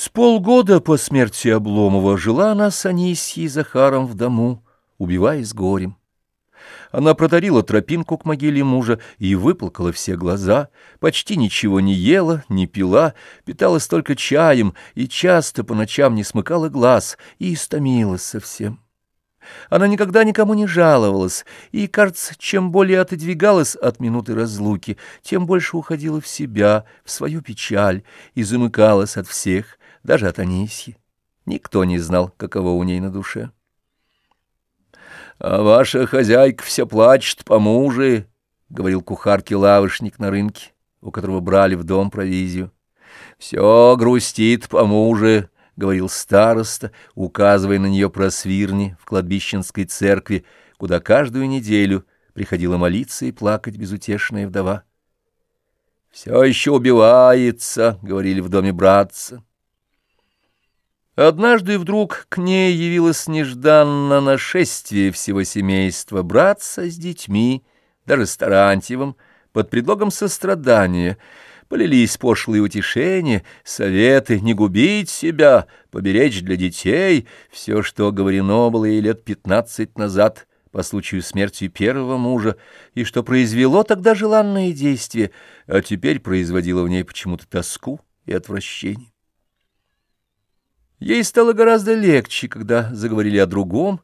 С полгода по смерти Обломова жила она с Анисьей Захаром в дому, убиваясь горем. Она протарила тропинку к могиле мужа и выплакала все глаза, почти ничего не ела, не пила, питалась только чаем и часто по ночам не смыкала глаз и истомилась совсем. Она никогда никому не жаловалась, и, кажется, чем более отодвигалась от минуты разлуки, тем больше уходила в себя, в свою печаль, и замыкалась от всех, даже от Анисьи. Никто не знал, каково у ней на душе. «А ваша хозяйка все плачет по муже», — говорил кухарке-лавочник на рынке, у которого брали в дом провизию. «Все грустит по муже», — говорил староста, указывая на нее просвирни в кладбищенской церкви, куда каждую неделю приходила молиться и плакать безутешная вдова. «Все еще убивается», — говорили в доме братца. Однажды вдруг к ней явилось нежданно нашествие всего семейства, братца с детьми, даже с Тарантьевым, под предлогом сострадания. Полились пошлые утешения, советы не губить себя, поберечь для детей, все, что говорено было ей лет пятнадцать назад по случаю смерти первого мужа, и что произвело тогда желанное действие, а теперь производило в ней почему-то тоску и отвращение. Ей стало гораздо легче, когда заговорили о другом,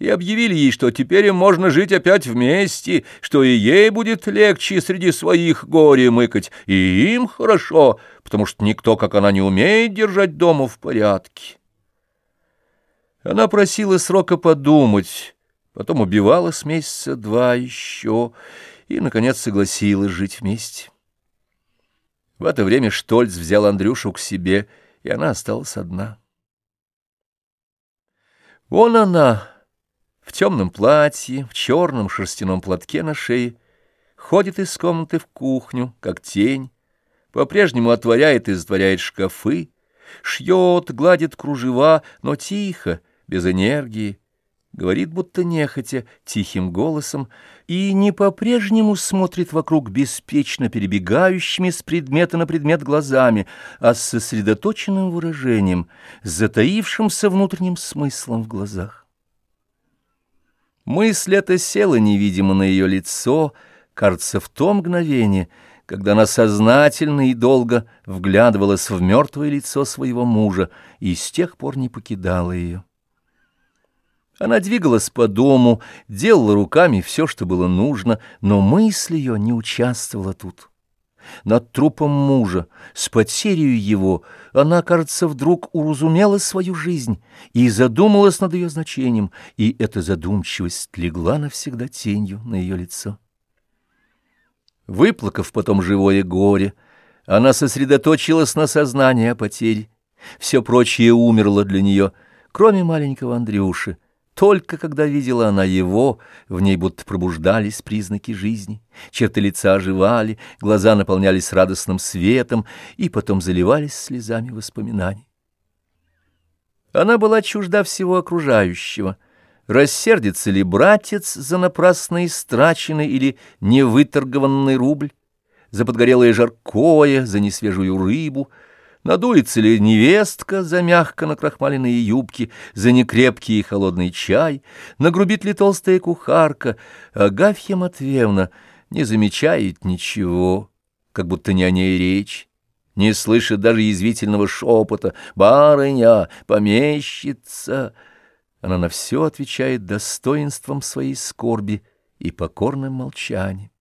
и объявили ей, что теперь им можно жить опять вместе, что и ей будет легче среди своих горе мыкать, и им хорошо, потому что никто, как она, не умеет держать дома в порядке. Она просила срока подумать, потом убивалась месяца два еще, и, наконец, согласилась жить вместе. В это время Штольц взял Андрюшу к себе — и она осталась одна. Вон она, в темном платье, в черном шерстяном платке на шее, ходит из комнаты в кухню, как тень, по-прежнему отворяет и затворяет шкафы, шьет, гладит кружева, но тихо, без энергии, говорит будто нехотя, тихим голосом, и не по-прежнему смотрит вокруг беспечно перебегающими с предмета на предмет глазами, а с сосредоточенным выражением, затаившимся внутренним смыслом в глазах. Мысль эта села невидимо на ее лицо, кажется, в то мгновение, когда она сознательно и долго вглядывалась в мертвое лицо своего мужа и с тех пор не покидала ее. Она двигалась по дому, делала руками все, что было нужно, но мысль ее не участвовала тут. Над трупом мужа, с потерей его, она, кажется, вдруг уразумела свою жизнь и задумалась над ее значением, и эта задумчивость легла навсегда тенью на ее лицо. Выплакав потом живое горе, она сосредоточилась на сознании о потере. Все прочее умерло для нее, кроме маленького Андрюши, только когда видела она его, в ней будто пробуждались признаки жизни, черты лица оживали, глаза наполнялись радостным светом и потом заливались слезами воспоминаний. Она была чужда всего окружающего. Рассердится ли братец за напрасно истраченный или невыторгованный рубль, за подгорелое жаркое, за несвежую рыбу — Надуется ли невестка за мягко накрахмаленные юбки, за некрепкий и холодный чай? Нагрубит ли толстая кухарка? Агафья Матвеевна не замечает ничего, как будто не о ней речь. Не слышит даже язвительного шепота «Барыня! Помещица!» Она на все отвечает достоинством своей скорби и покорным молчанием.